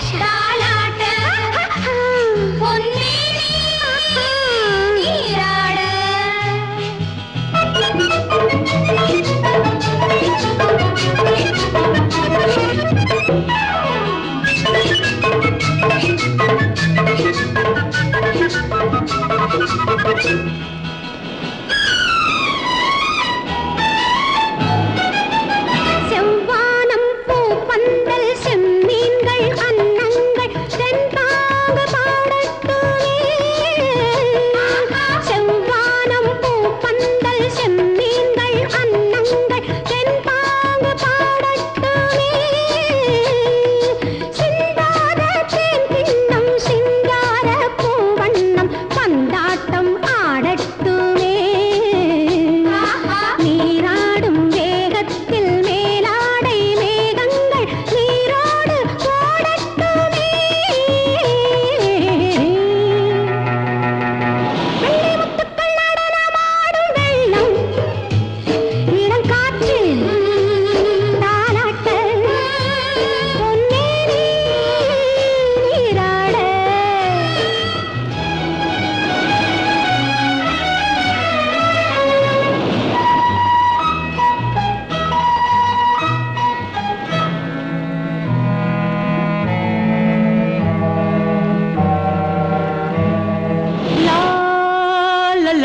कृष्णा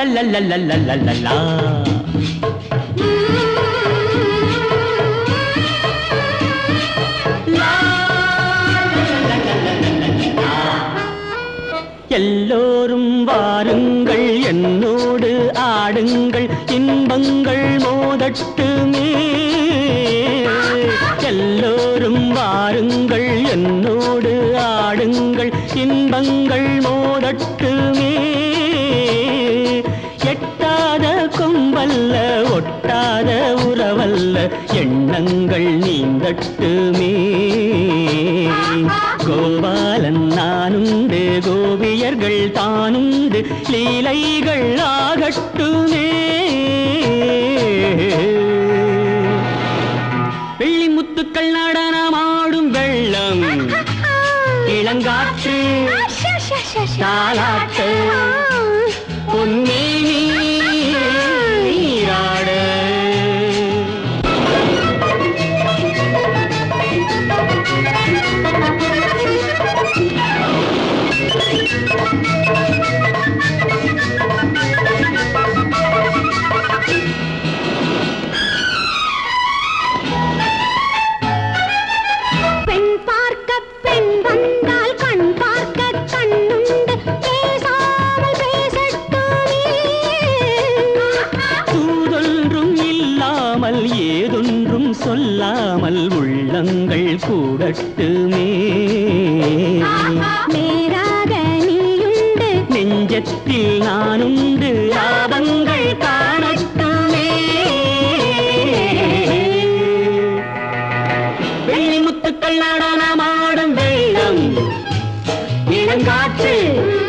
லல்லா எல்லோரும் வாருங்கள் என்னோடு ஆடுங்கள் இன்பங்கள் மோதட்டுமே எல்லோரும் வாருங்கள் என்னோடு ஆடுங்கள் இன்பங்கள் மட்டுமே கோபாலன் நானுண்டு கோபியர்கள் தானுண்டு லீலைகள் ஆகட்டுமே. வெள்ளி முத்துக்கள் நடனமாடும் வெள்ளம் இளங்காற்று தாலாட்டு பொன்னி சொல்லாமல் உள்ளங்கள் கூடட்டுமே. நேராக நீயுண்டு. நெஞ்சத்தில் நானுண்டு ஆபங்கள் காணட்டுமே. வெள்ளி முத்துக்கள் நடனமாடும் வெள்ளம். இளங்காற்று.